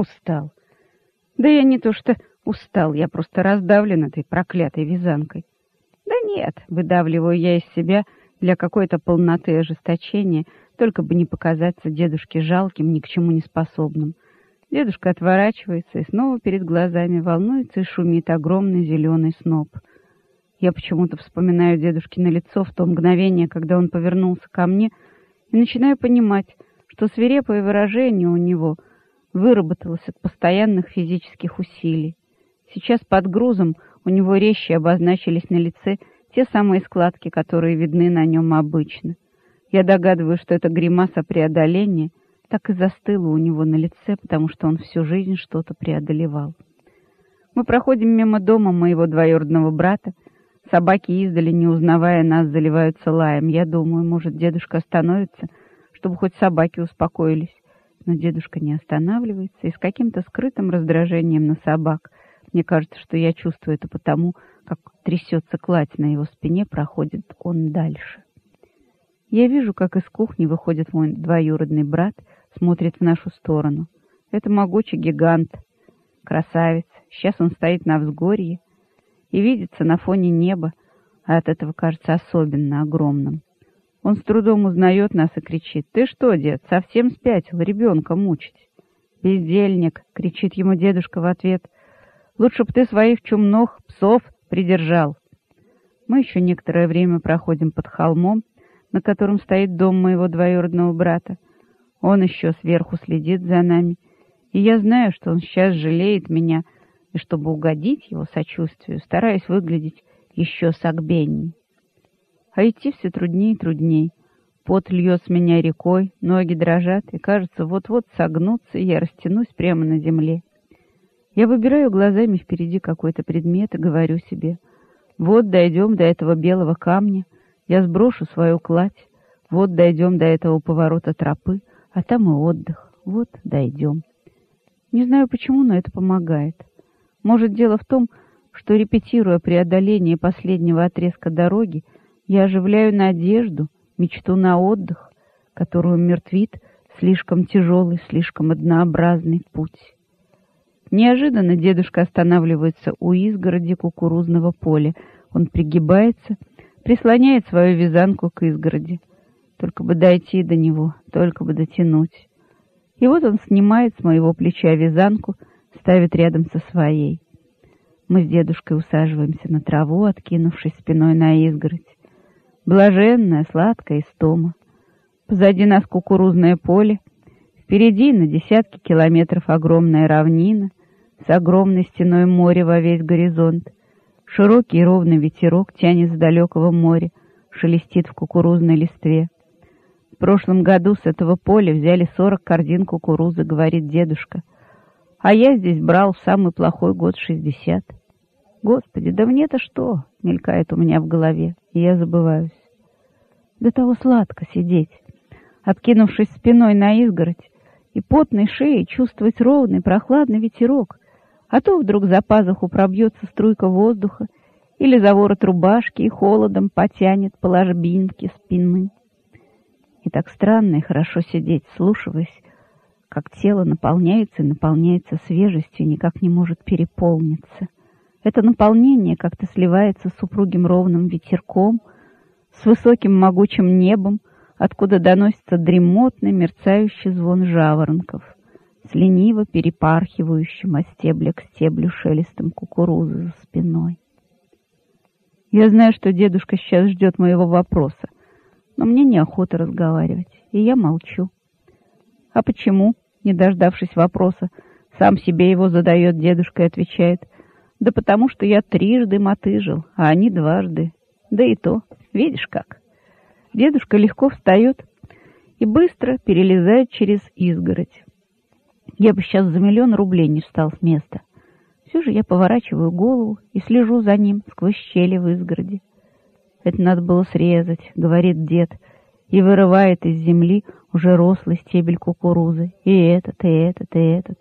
Устал. Да я не то что устал, я просто раздавлен этой проклятой вязанкой. Да нет, выдавливаю я из себя для какой-то полноты ожесточения, только бы не показаться дедушке жалким, ни к чему не способным. Дедушка отворачивается, и снова перед глазами волнуется и шумит огромный зеленый сноп. Я почему-то вспоминаю дедушкино лицо в то мгновение, когда он повернулся ко мне, и начинаю понимать, что свирепое выражение у него выработалось от постоянных физических усилий. Сейчас под грузом у него резче обозначились на лице те самые складки, которые видны на нем обычно. Я догадываюсь, что это гримаса преодоления — так и застыло у него на лице, потому что он всю жизнь что-то преодолевал. Мы проходим мимо дома моего двоюродного брата. Собаки издали, не узнавая нас, заливаются лаем. Я думаю, может, дедушка остановится, чтобы хоть собаки успокоились. Но дедушка не останавливается и с каким-то скрытым раздражением на собак. Мне кажется, что я чувствую это потому, как трясется кладь на его спине, проходит он дальше. Я вижу, как из кухни выходит мой двоюродный брат — смотрит в нашу сторону. Это могучий гигант, красавец. Сейчас он стоит на взгорье и видится на фоне неба, а от этого кажется особенно огромным. Он с трудом узнает нас и кричит. «Ты что, дед, совсем спятил ребенка мучить?» «Бездельник!» — кричит ему дедушка в ответ. «Лучше б ты своих чумнох псов придержал!» Мы еще некоторое время проходим под холмом, на котором стоит дом моего двоюродного брата. Он еще сверху следит за нами, и я знаю, что он сейчас жалеет меня, и чтобы угодить его сочувствию, стараюсь выглядеть еще согбенней. А идти все труднее и трудней. Пот льет с меня рекой, ноги дрожат, и, кажется, вот-вот согнутся, и я растянусь прямо на земле. Я выбираю глазами впереди какой-то предмет и говорю себе, вот дойдем до этого белого камня, я сброшу свою кладь, вот дойдем до этого поворота тропы, а там и отдых. Вот дойдем. Не знаю почему, но это помогает. Может, дело в том, что, репетируя преодоление последнего отрезка дороги, я оживляю надежду, мечту на отдых, которую мертвит слишком тяжелый, слишком однообразный путь. Неожиданно дедушка останавливается у изгороди кукурузного поля. Он пригибается, прислоняет свою вязанку к изгороди. Только бы дойти до него, только бы дотянуть. И вот он снимает с моего плеча вязанку, ставит рядом со своей. Мы с дедушкой усаживаемся на траву, откинувшись спиной на изгородь. Блаженная, сладкая истома. Позади нас кукурузное поле, впереди на десятки километров огромная равнина с огромной стеной моря во весь горизонт. Широкий и ровный ветерок тянет с далекого моря, шелестит в кукурузной листве прошлом году с этого поля взяли сорок корзин кукурузы, говорит дедушка. А я здесь брал в самый плохой год шестьдесят. Господи, да мне-то что? Мелькает у меня в голове, и я забываюсь. До того сладко сидеть, откинувшись спиной на изгородь, и потной шеей чувствовать ровный прохладный ветерок, а то вдруг за пазуху пробьется струйка воздуха или за ворот рубашки и холодом потянет по ложбинке спины. И так странно и хорошо сидеть, слушаясь, как тело наполняется и наполняется свежестью, никак не может переполниться. Это наполнение как-то сливается с упругим ровным ветерком, с высоким могучим небом, откуда доносится дремотный мерцающий звон жаворонков, с лениво перепархивающим от стебля к стеблю шелестом кукурузы за спиной. Я знаю, что дедушка сейчас ждет моего вопроса — но мне неохота разговаривать, и я молчу. А почему, не дождавшись вопроса, сам себе его задает дедушка и отвечает, да потому что я трижды мотыжил, а они дважды. Да и то, видишь как. Дедушка легко встает и быстро перелезает через изгородь. Я бы сейчас за миллион рублей не встал с места. Все же я поворачиваю голову и слежу за ним сквозь щели в изгороди. Это надо было срезать, говорит дед, и вырывает из земли уже рослый стебель кукурузы. И этот, и этот, и этот.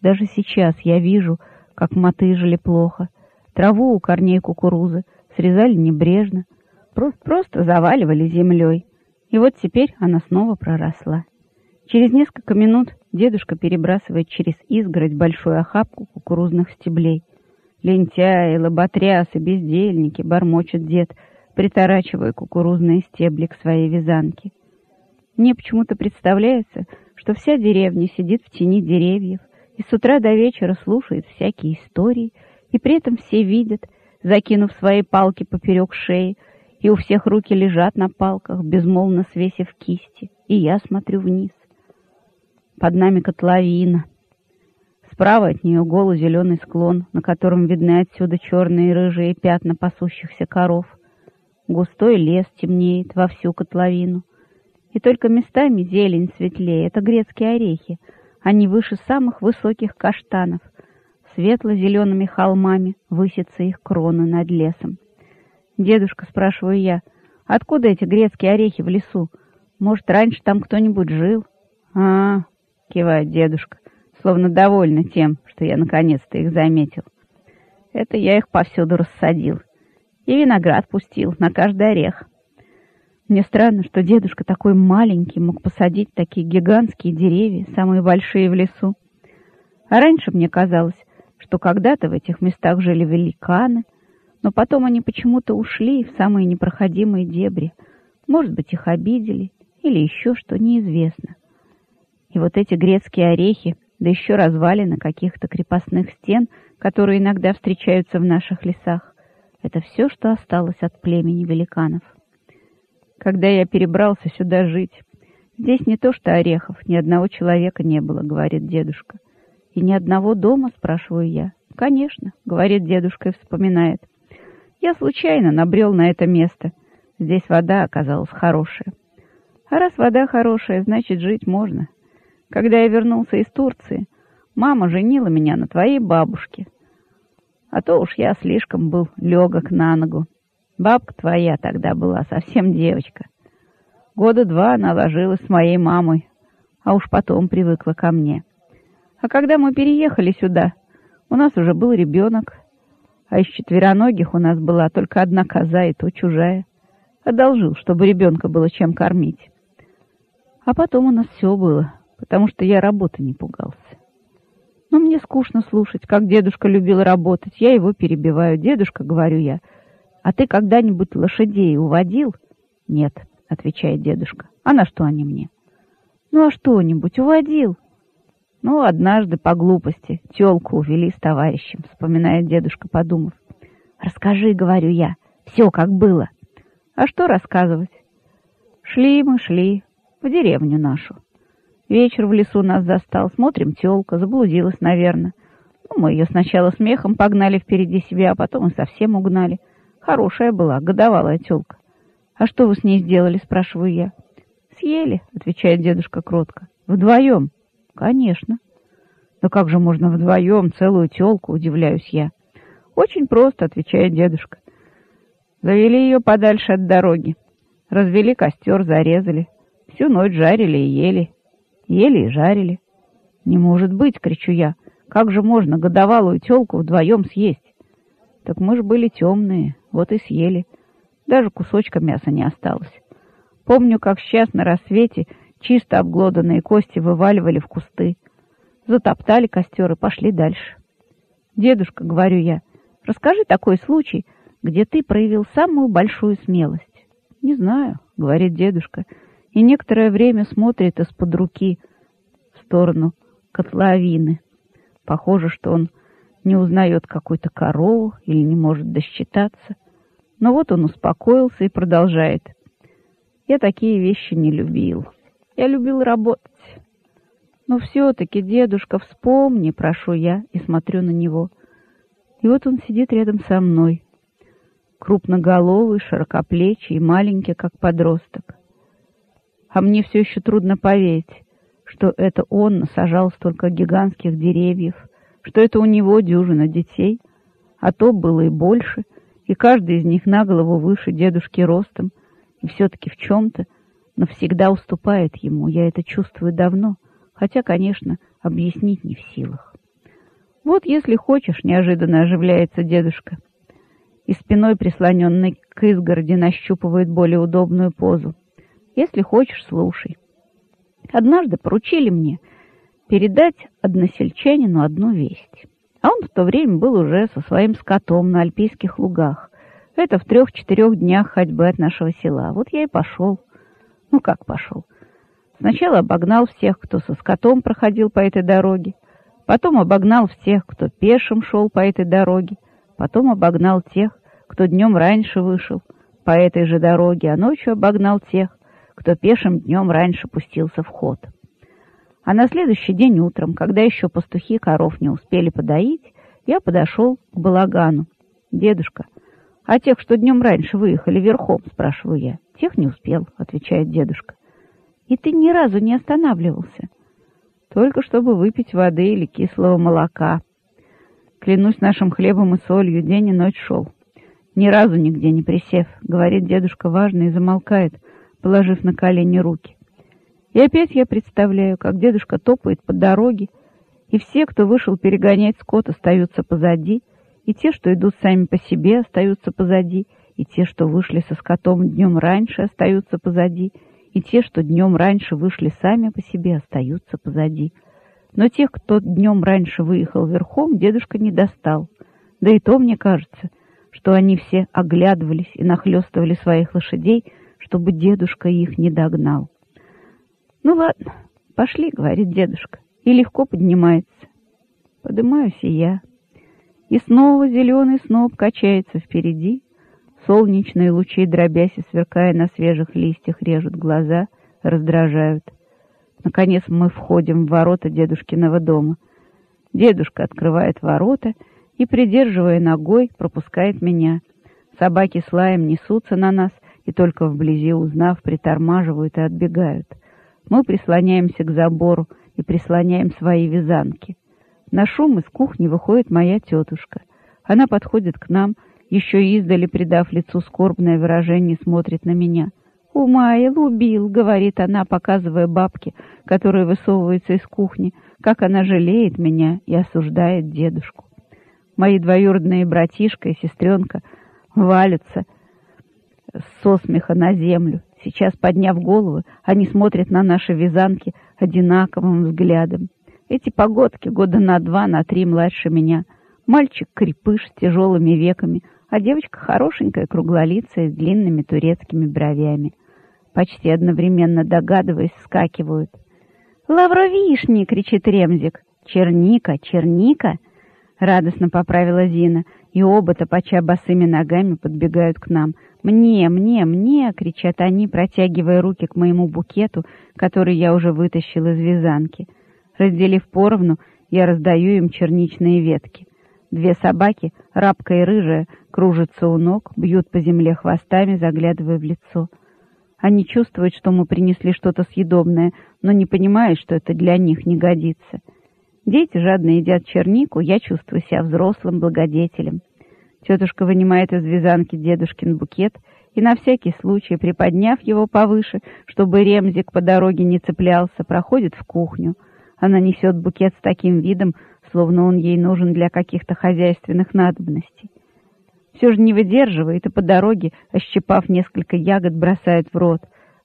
Даже сейчас я вижу, как мотыжили плохо. Траву у корней кукурузы срезали небрежно, просто, заваливали землей. И вот теперь она снова проросла. Через несколько минут Дедушка перебрасывает через изгородь большую охапку кукурузных стеблей. Лентяи, лоботрясы, бездельники, бормочет дед, приторачивая кукурузные стебли к своей вязанке. Мне почему-то представляется, что вся деревня сидит в тени деревьев и с утра до вечера слушает всякие истории, и при этом все видят, закинув свои палки поперек шеи, и у всех руки лежат на палках, безмолвно свесив кисти, и я смотрю вниз. Под нами котловина. Справа от нее голый зеленый склон, на котором видны отсюда черные и рыжие пятна пасущихся коров. Густой лес темнеет во всю котловину. И только местами зелень светлее — это грецкие орехи. Они выше самых высоких каштанов. Светло-зелеными холмами высятся их кроны над лесом. «Дедушка», — спрашиваю я, — «откуда эти грецкие орехи в лесу? Может, раньше там кто-нибудь жил?» «А, — кивает дедушка, словно довольна тем, что я наконец-то их заметил. «Это я их повсюду рассадил. И виноград пустил на каждый орех. Мне странно, что дедушка такой маленький мог посадить такие гигантские деревья, самые большие в лесу. А раньше мне казалось, что когда-то в этих местах жили великаны, но потом они почему-то ушли в самые непроходимые дебри. Может быть, их обидели или еще что, неизвестно. И вот эти грецкие орехи, да еще развалины каких-то крепостных стен, которые иногда встречаются в наших лесах, это все, что осталось от племени великанов. Когда я перебрался сюда жить, здесь не то что орехов, ни одного человека не было, говорит дедушка. И ни одного дома, спрашиваю я. Конечно, говорит дедушка и вспоминает. Я случайно набрел на это место. Здесь вода оказалась хорошая. А раз вода хорошая, значит, жить можно. Когда я вернулся из Турции, мама женила меня на твоей бабушке. А то уж я слишком был легок на ногу. Бабка твоя тогда была совсем девочка. Года два она ложилась с моей мамой, а уж потом привыкла ко мне. А когда мы переехали сюда, у нас уже был ребенок, а из четвероногих у нас была только одна коза, и то чужая. Одолжил, чтобы ребенка было чем кормить. А потом у нас все было потому что я работы не пугался. Но мне скучно слушать, как дедушка любил работать. Я его перебиваю. Дедушка, говорю я, а ты когда-нибудь лошадей уводил? Нет, отвечает дедушка. А на что они мне? Ну, а что-нибудь уводил? Ну, однажды по глупости тёлку увели с товарищем, вспоминает дедушка, подумав. Расскажи, говорю я, все как было. А что рассказывать? Шли мы, шли в деревню нашу. Вечер в лесу нас застал. Смотрим, тёлка, заблудилась, наверное. Ну, мы ее сначала смехом погнали впереди себя, а потом и совсем угнали. Хорошая была, годовалая тёлка. «А что вы с ней сделали?» — спрашиваю я. «Съели», — отвечает дедушка кротко. «Вдвоем?» «Конечно». «Но как же можно вдвоем целую тёлку?» — удивляюсь я. «Очень просто», — отвечает дедушка. Завели ее подальше от дороги. Развели костер, зарезали. Всю ночь жарили и ели. Ели и жарили. «Не может быть!» — кричу я. «Как же можно годовалую телку вдвоем съесть?» «Так мы же были темные, вот и съели. Даже кусочка мяса не осталось. Помню, как сейчас на рассвете чисто обглоданные кости вываливали в кусты. Затоптали костер и пошли дальше. «Дедушка», — говорю я, — «расскажи такой случай, где ты проявил самую большую смелость». «Не знаю», — говорит дедушка, — и некоторое время смотрит из-под руки в сторону котловины. Похоже, что он не узнает какую-то корову или не может досчитаться. Но вот он успокоился и продолжает. Я такие вещи не любил. Я любил работать. Но все-таки, дедушка, вспомни, прошу я, и смотрю на него. И вот он сидит рядом со мной. Крупноголовый, широкоплечий, маленький, как подросток. А мне все еще трудно поверить, что это он насажал столько гигантских деревьев, что это у него дюжина детей, а то было и больше, и каждый из них на голову выше дедушки ростом, и все-таки в чем-то навсегда уступает ему. Я это чувствую давно, хотя, конечно, объяснить не в силах. Вот, если хочешь, неожиданно оживляется дедушка, и спиной, прислоненной к изгороди, нащупывает более удобную позу. Если хочешь, слушай. Однажды поручили мне передать односельчанину одну весть. А он в то время был уже со своим скотом на альпийских лугах. Это в трех-четырех днях ходьбы от нашего села. Вот я и пошел. Ну, как пошел? Сначала обогнал всех, кто со скотом проходил по этой дороге, потом обогнал всех, кто пешим шел по этой дороге, потом обогнал тех, кто днем раньше вышел по этой же дороге, а ночью обогнал тех, кто пешим днем раньше пустился в ход. А на следующий день утром, когда еще пастухи коров не успели подоить, я подошел к балагану. «Дедушка, а тех, что днем раньше выехали верхом?» — спрашиваю я. «Тех не успел», — отвечает дедушка. И ты ни разу не останавливался. Только чтобы выпить воды или кислого молока. Клянусь нашим хлебом и солью, день и ночь шел. Ни разу нигде не присев, говорит дедушка важно и замолкает, положив на колени руки. И опять я представляю, как дедушка топает по дороге, и все, кто вышел перегонять скот, остаются позади, и те, что идут сами по себе, остаются позади, и те, что вышли со скотом днем раньше, остаются позади, и те, что днем раньше вышли сами по себе, остаются позади. Но тех, кто днем раньше выехал верхом, дедушка не достал. Да и то, мне кажется, что они все оглядывались и нахлестывали своих лошадей, чтобы дедушка их не догнал. «Ну ладно, пошли», — говорит дедушка, и легко поднимается. Поднимаюсь и я. И снова зеленый сноп качается впереди, Солнечные лучи, дробясь и сверкая на свежих листьях, режут глаза, раздражают. Наконец мы входим в ворота дедушкиного дома. Дедушка открывает ворота и, придерживая ногой, пропускает меня. Собаки с лаем несутся на нас и только вблизи, узнав, притормаживают и отбегают. Мы прислоняемся к забору и прислоняем свои вязанки. На шум из кухни выходит моя тетушка. Она подходит к нам еще издали, придав лицу скорбное выражение, смотрит на меня. «Умаил, убил», — говорит она, показывая бабке, которая высовывается из кухни, как она жалеет меня и осуждает дедушку. Мои двоюродные братишка и сестренка валятся со смеха на землю. Сейчас, подняв головы, они смотрят на наши вязанки одинаковым взглядом. Эти погодки года на два, на три младше меня. Мальчик-крепыш с тяжелыми веками, а девочка хорошенькая, круглолицая, с длинными турецкими бровями. Почти одновременно догадываясь, скакивают. «Лавровишни!» — кричит Ремзик. «Черника! Черника!» — радостно поправила Зина, и оба, топача босыми ногами, подбегают к нам. «Мне! Мне! Мне!» — кричат они, протягивая руки к моему букету, который я уже вытащил из вязанки. Разделив поровну, я раздаю им черничные ветки. Две собаки, рабка и рыжая, кружатся у ног, бьют по земле хвостами, заглядывая в лицо. Они чувствуют, что мы принесли что-то съедобное, но не понимают, что это для них не годится. Дети жадно едят чернику, я чувствую себя взрослым благодетелем. Тетушка вынимает из вязанки дедушкин букет и на всякий случай, приподняв его повыше, чтобы ремзик по дороге не цеплялся, проходит в кухню. Она несет букет с таким видом, словно он ей нужен для каких-то хозяйственных надобностей. Все же не выдерживает и по дороге, ощипав несколько ягод, бросает в рот,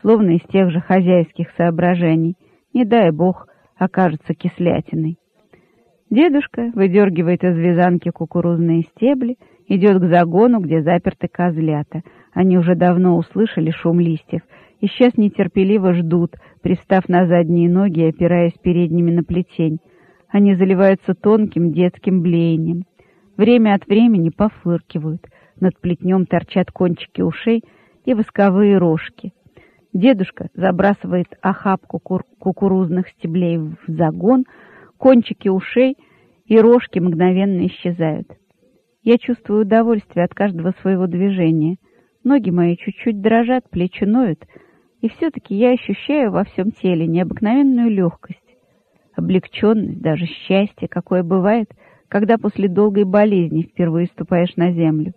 словно из тех же хозяйских соображений. Не дай бог, окажется кислятиной. Дедушка выдергивает из вязанки кукурузные стебли, идет к загону, где заперты козлята. Они уже давно услышали шум листьев и сейчас нетерпеливо ждут, пристав на задние ноги и опираясь передними на плетень. Они заливаются тонким детским блеянием. Время от времени пофыркивают. Над плетнем торчат кончики ушей и восковые рожки. Дедушка забрасывает охапку кукурузных стеблей в загон, кончики ушей и рожки мгновенно исчезают. Я чувствую удовольствие от каждого своего движения. Ноги мои чуть-чуть дрожат, плечи ноют, и все-таки я ощущаю во всем теле необыкновенную легкость облегченность, даже счастье, какое бывает, когда после долгой болезни впервые ступаешь на землю.